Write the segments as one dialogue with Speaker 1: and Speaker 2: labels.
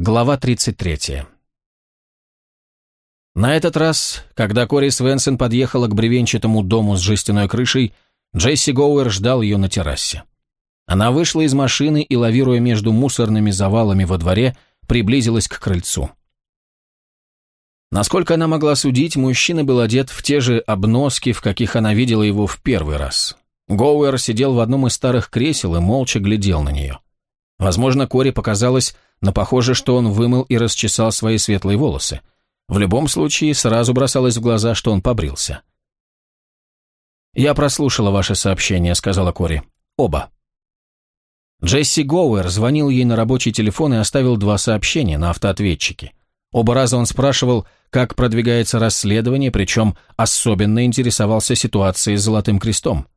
Speaker 1: Глава 33. На этот раз, когда Кори Свенсон подъехала к бревенчатому дому с жестяной крышей, Джесси Гоуэр ждал ее на террасе. Она вышла из машины и, лавируя между мусорными завалами во дворе, приблизилась к крыльцу. Насколько она могла судить, мужчина был одет в те же обноски, в каких она видела его в первый раз. Гоуэр сидел в одном из старых кресел и молча глядел на нее. Возможно, Кори показалось, но похоже, что он вымыл и расчесал свои светлые волосы. В любом случае, сразу бросалось в глаза, что он побрился. «Я прослушала ваше сообщение», — сказала Кори. «Оба». Джесси Гоуэр звонил ей на рабочий телефон и оставил два сообщения на автоответчике. Оба раза он спрашивал, как продвигается расследование, причем особенно интересовался ситуацией с Золотым Крестом.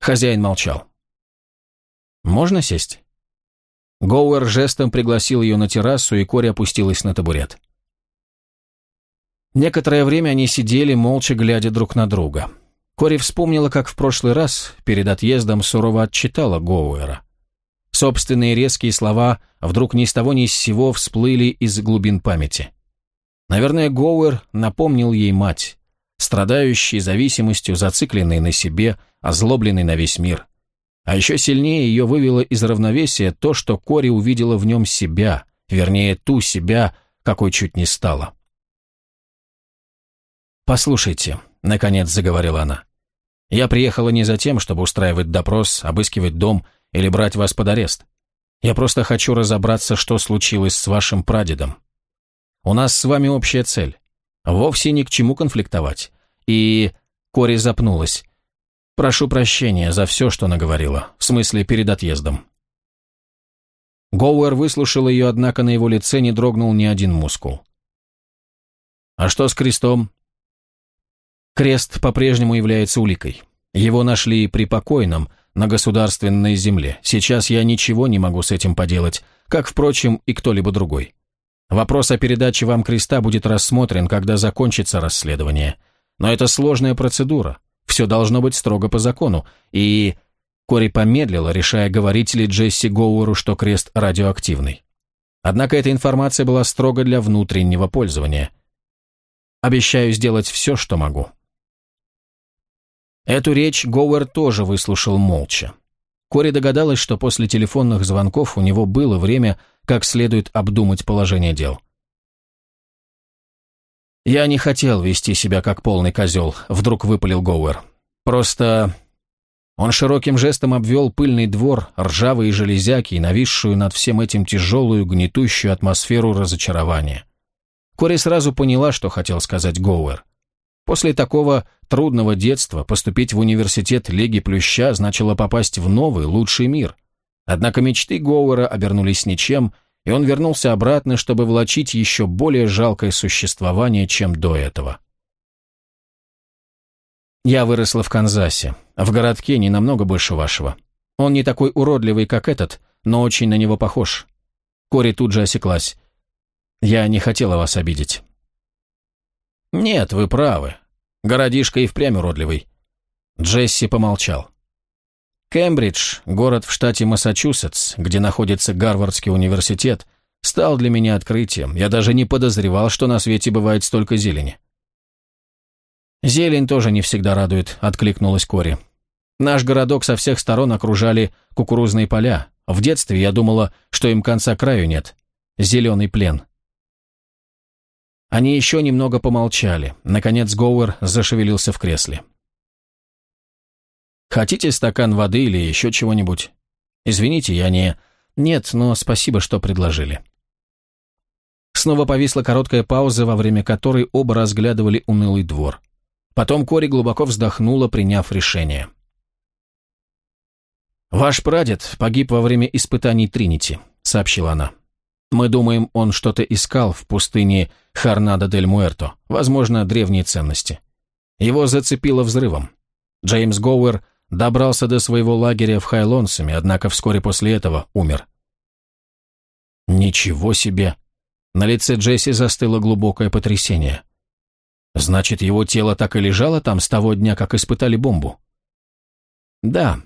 Speaker 1: Хозяин молчал. «Можно сесть?» Гоуэр жестом пригласил ее на террасу, и Кори опустилась на табурет. Некоторое время они сидели, молча глядя друг на друга. Кори вспомнила, как в прошлый раз, перед отъездом, сурово отчитала Гоуэра. Собственные резкие слова вдруг ни с того ни с сего всплыли из глубин памяти. Наверное, Гоуэр напомнил ей мать, страдающий зависимостью, зацикленный на себе, озлобленный на весь мир. А еще сильнее ее вывело из равновесия то, что Кори увидела в нем себя, вернее, ту себя, какой чуть не стала. «Послушайте», — наконец заговорила она, — «я приехала не за тем, чтобы устраивать допрос, обыскивать дом или брать вас под арест. Я просто хочу разобраться, что случилось с вашим прадедом. У нас с вами общая цель. Вовсе ни к чему конфликтовать. И...» Кори запнулась. Прошу прощения за все, что наговорила, в смысле перед отъездом». Гоуэр выслушал ее, однако на его лице не дрогнул ни один мускул. «А что с крестом?» «Крест по-прежнему является уликой. Его нашли при покойном, на государственной земле. Сейчас я ничего не могу с этим поделать, как, впрочем, и кто-либо другой. Вопрос о передаче вам креста будет рассмотрен, когда закончится расследование. Но это сложная процедура, все должно быть строго по закону, и... Кори помедлила, решая, говорить ли Джесси Гоуэру, что крест радиоактивный. Однако эта информация была строго для внутреннего пользования. Обещаю сделать все, что могу. Эту речь Гоуэр тоже выслушал молча. Кори догадалась, что после телефонных звонков у него было время как следует обдумать положение дел. «Я не хотел вести себя как полный козел», — вдруг выпалил Гоуэр. «Просто...» Он широким жестом обвел пыльный двор, ржавые железяки и нависшую над всем этим тяжелую, гнетущую атмосферу разочарования. Кори сразу поняла, что хотел сказать Гоуэр. После такого трудного детства поступить в университет Леги Плюща значило попасть в новый, лучший мир. Однако мечты Гоуэра обернулись ничем, и он вернулся обратно, чтобы влачить еще более жалкое существование, чем до этого. Я выросла в Канзасе, в городке не намного больше вашего. Он не такой уродливый, как этот, но очень на него похож. Кори тут же осеклась. Я не хотела вас обидеть. Нет, вы правы. Городишко и впрямь уродливый. Джесси помолчал. Кембридж, город в штате Массачусетс, где находится Гарвардский университет, стал для меня открытием. Я даже не подозревал, что на свете бывает столько зелени. «Зелень тоже не всегда радует», — откликнулась Кори. «Наш городок со всех сторон окружали кукурузные поля. В детстве я думала, что им конца краю нет. Зеленый плен». Они еще немного помолчали. Наконец Гоуэр зашевелился в кресле. Хотите стакан воды или еще чего-нибудь? Извините, я не... Нет, но спасибо, что предложили. Снова повисла короткая пауза, во время которой оба разглядывали унылый двор. Потом Кори глубоко вздохнула, приняв решение. «Ваш прадед погиб во время испытаний Тринити», — сообщила она. «Мы думаем, он что-то искал в пустыне Харнадо-дель-Муэрто, возможно, древние ценности. Его зацепило взрывом. Джеймс Гоуэр добрался до своего лагеря в Хайлонсами, однако вскоре после этого умер. Ничего себе! На лице Джесси застыло глубокое потрясение. Значит, его тело так и лежало там с того дня, как испытали бомбу? Да.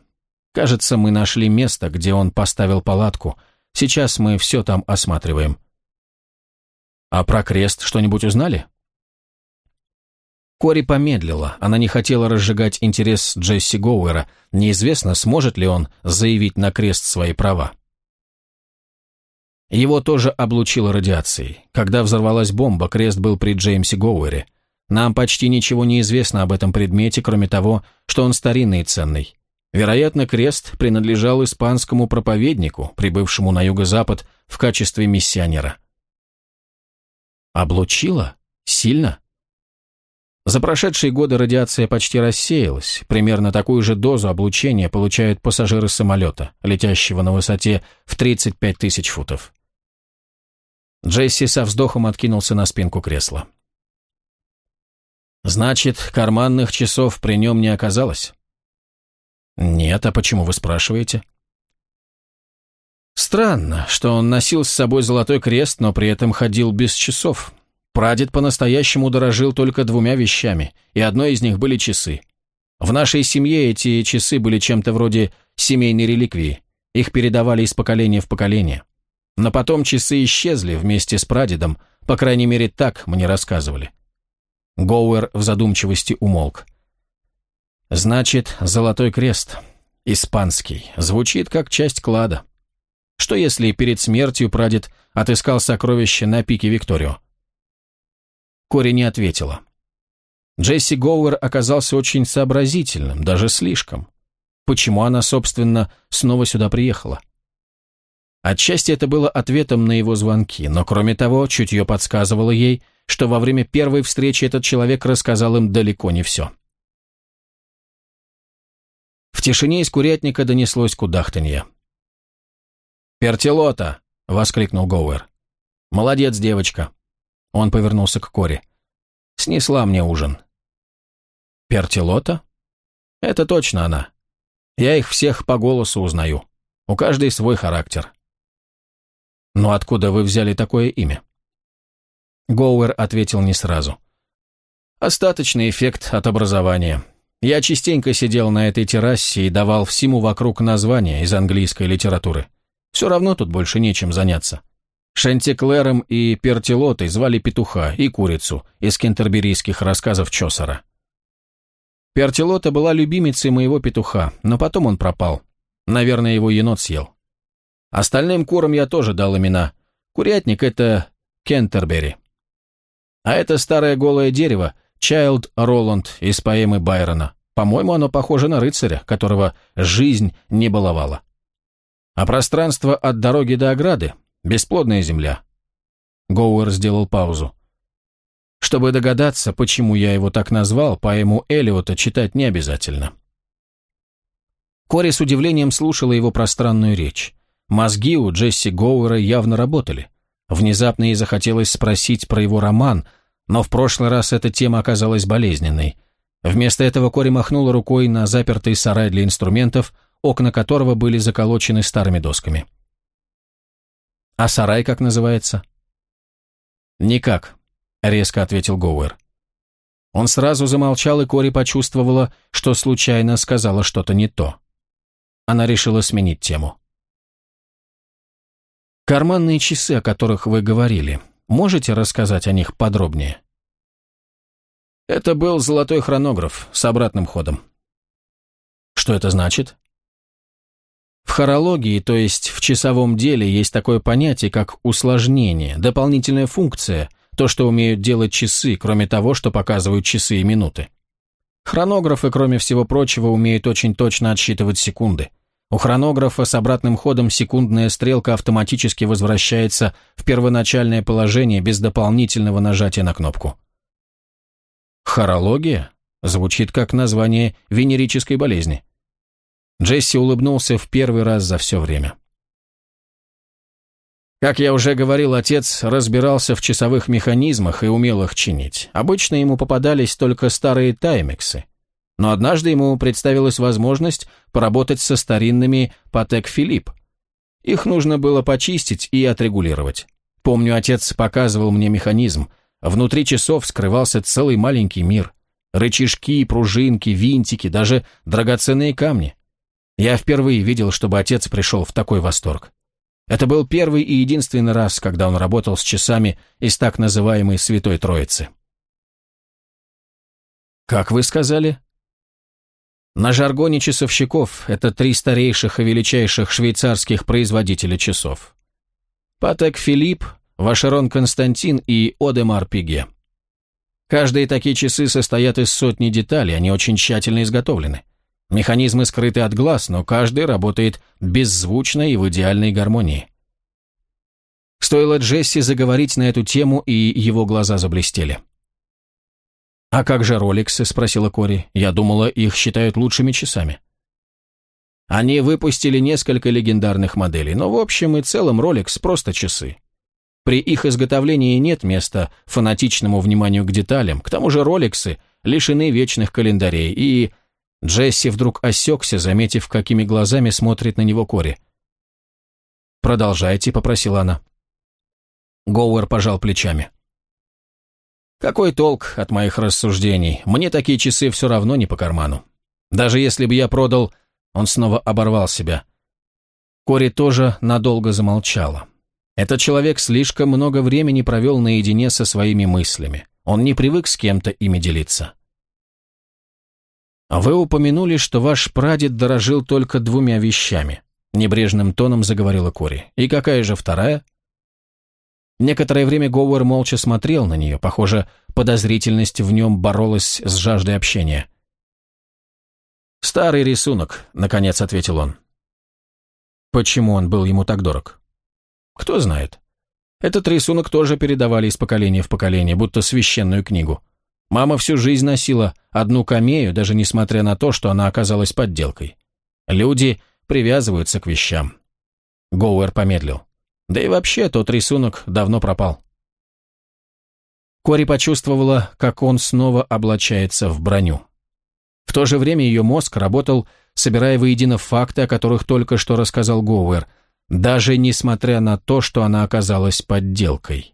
Speaker 1: Кажется, мы нашли место, где он поставил палатку. Сейчас мы все там осматриваем». «А про крест что-нибудь узнали?» Кори помедлила. Она не хотела разжигать интерес Джесси Гоуэра. Неизвестно, сможет ли он заявить на крест свои права. Его тоже облучило радиацией. Когда взорвалась бомба, крест был при Джеймсе Гоуэре. Нам почти ничего не известно об этом предмете, кроме того, что он старинный и ценный. Вероятно, крест принадлежал испанскому проповеднику, прибывшему на юго-запад в качестве миссионера. Облучило? Сильно? За прошедшие годы радиация почти рассеялась. Примерно такую же дозу облучения получают пассажиры самолета, летящего на высоте в 35 тысяч футов. Джесси со вздохом откинулся на спинку кресла. «Значит, карманных часов при нем не оказалось?» «Нет, а почему вы спрашиваете?» «Странно, что он носил с собой золотой крест, но при этом ходил без часов. Прадед по-настоящему дорожил только двумя вещами, и одной из них были часы. В нашей семье эти часы были чем-то вроде семейной реликвии. Их передавали из поколения в поколение. Но потом часы исчезли вместе с прадедом, по крайней мере, так мне рассказывали. Гоуэр в задумчивости умолк. Значит, золотой крест. Испанский. Звучит как часть клада. Что если перед смертью прадед отыскал сокровище на пике Викторио? Кори не ответила. Джесси Гоуэр оказался очень сообразительным, даже слишком. Почему она, собственно, снова сюда приехала? Отчасти это было ответом на его звонки, но кроме того, чутье подсказывало ей, что во время первой встречи этот человек рассказал им далеко не все. В тишине из курятника донеслось кудахтанье. «Пертилота!» — воскликнул Гоуэр. «Молодец, девочка!» Он повернулся к Коре. «Снесла мне ужин». «Пертилота?» «Это точно она. Я их всех по голосу узнаю. У каждой свой характер». «Но откуда вы взяли такое имя?» Гоуэр ответил не сразу. «Остаточный эффект от образования. Я частенько сидел на этой террасе и давал всему вокруг названия из английской литературы. Все равно тут больше нечем заняться. Шантиклером и Пертилотой звали петуха и курицу из кентерберийских рассказов Чосера. Пертилота была любимицей моего петуха, но потом он пропал. Наверное, его енот съел. Остальным курам я тоже дал имена. Курятник — это Кентербери. А это старое голое дерево — Чайлд Роланд из поэмы Байрона. По-моему, оно похоже на рыцаря, которого жизнь не баловала. А пространство от дороги до ограды Бесплодная земля». Гоуэр сделал паузу. Чтобы догадаться, почему я его так назвал, поэму Элиота читать не обязательно. Кори с удивлением слушала его пространную речь. Мозги у Джесси Гоуэра явно работали. Внезапно ей захотелось спросить про его роман, но в прошлый раз эта тема оказалась болезненной. Вместо этого Кори махнула рукой на запертый сарай для инструментов, окна которого были заколочены старыми досками. А сарай как называется? Никак, резко ответил Гоуэр. Он сразу замолчал, и Кори почувствовала, что случайно сказала что-то не то. Она решила сменить тему. «Карманные часы, о которых вы говорили, можете рассказать о них подробнее?» Это был золотой хронограф с обратным ходом. Что это значит? В хорологии, то есть в часовом деле, есть такое понятие, как усложнение, дополнительная функция, то, что умеют делать часы, кроме того, что показывают часы и минуты. Хронографы, кроме всего прочего, умеют очень точно отсчитывать секунды. У хронографа с обратным ходом секундная стрелка автоматически возвращается в первоначальное положение без дополнительного нажатия на кнопку. Хорология? Звучит как название венерической болезни. Джесси улыбнулся в первый раз за все время. Как я уже говорил, отец разбирался в часовых механизмах и умел их чинить. Обычно ему попадались только старые таймексы. Но однажды ему представилась возможность поработать со старинными Патек Филипп. Их нужно было почистить и отрегулировать. Помню, отец показывал мне механизм. Внутри часов скрывался целый маленький мир. Рычажки, пружинки, винтики, даже драгоценные камни. Я впервые видел, чтобы отец пришел в такой восторг. Это был первый и единственный раз, когда он работал с часами из так называемой Святой Троицы. «Как вы сказали?» На жаргоне часовщиков это три старейших и величайших швейцарских производителя часов. Патек Филипп, Вашерон Константин и Одемар Пиге. Каждые такие часы состоят из сотни деталей, они очень тщательно изготовлены. Механизмы скрыты от глаз, но каждый работает беззвучно и в идеальной гармонии. Стоило Джесси заговорить на эту тему, и его глаза заблестели. «А как же роликсы?» – спросила Кори. «Я думала, их считают лучшими часами». Они выпустили несколько легендарных моделей, но в общем и целом Rolex – просто часы. При их изготовлении нет места фанатичному вниманию к деталям, к тому же роликсы лишены вечных календарей, и... Джесси вдруг осекся, заметив, какими глазами смотрит на него Кори. «Продолжайте», — попросила она. Гоуэр пожал плечами. Какой толк от моих рассуждений? Мне такие часы все равно не по карману. Даже если бы я продал... Он снова оборвал себя. Кори тоже надолго замолчала. Этот человек слишком много времени провел наедине со своими мыслями. Он не привык с кем-то ими делиться. «Вы упомянули, что ваш прадед дорожил только двумя вещами», — небрежным тоном заговорила Кори. «И какая же вторая?» Некоторое время Гоуэр молча смотрел на нее. Похоже, подозрительность в нем боролась с жаждой общения. «Старый рисунок», — наконец ответил он. Почему он был ему так дорог? Кто знает. Этот рисунок тоже передавали из поколения в поколение, будто священную книгу. Мама всю жизнь носила одну камею, даже несмотря на то, что она оказалась подделкой. Люди привязываются к вещам. Гоуэр помедлил. Да и вообще, тот рисунок давно пропал. Кори почувствовала, как он снова облачается в броню. В то же время ее мозг работал, собирая воедино факты, о которых только что рассказал Гоуэр, даже несмотря на то, что она оказалась подделкой.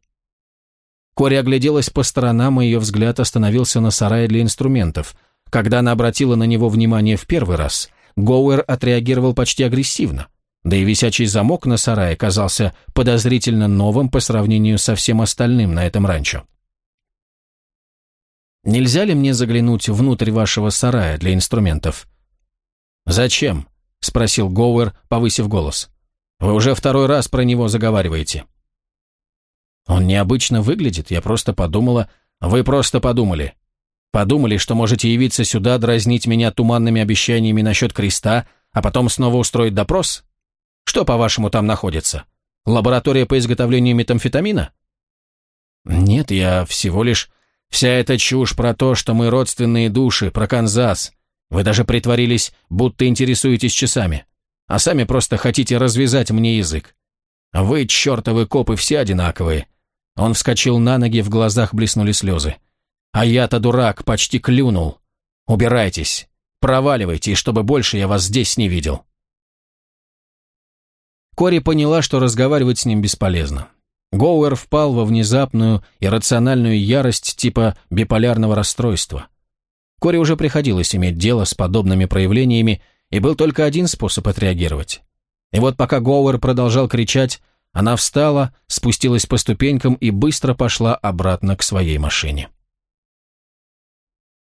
Speaker 1: Кори огляделась по сторонам, и ее взгляд остановился на сарае для инструментов. Когда она обратила на него внимание в первый раз, Гоуэр отреагировал почти агрессивно. Да и висячий замок на сарае казался подозрительно новым по сравнению со всем остальным на этом ранчо. «Нельзя ли мне заглянуть внутрь вашего сарая для инструментов?» «Зачем?» — спросил Гоуэр, повысив голос. «Вы уже второй раз про него заговариваете». «Он необычно выглядит, я просто подумала...» «Вы просто подумали. Подумали, что можете явиться сюда, дразнить меня туманными обещаниями насчет креста, а потом снова устроить допрос? Что, по-вашему, там находится? Лаборатория по изготовлению метамфетамина? Нет, я всего лишь... Вся эта чушь про то, что мы родственные души, про Канзас. Вы даже притворились, будто интересуетесь часами. А сами просто хотите развязать мне язык. Вы, чертовы копы, все одинаковые. Он вскочил на ноги, в глазах блеснули слезы. А я-то дурак, почти клюнул. Убирайтесь. Проваливайте, и чтобы больше я вас здесь не видел. Кори поняла, что разговаривать с ним бесполезно. Гоуэр впал во внезапную иррациональную ярость типа биполярного расстройства. Кори уже приходилось иметь дело с подобными проявлениями, и был только один способ отреагировать. И вот пока Гоуэр продолжал кричать, она встала, спустилась по ступенькам и быстро пошла обратно к своей машине.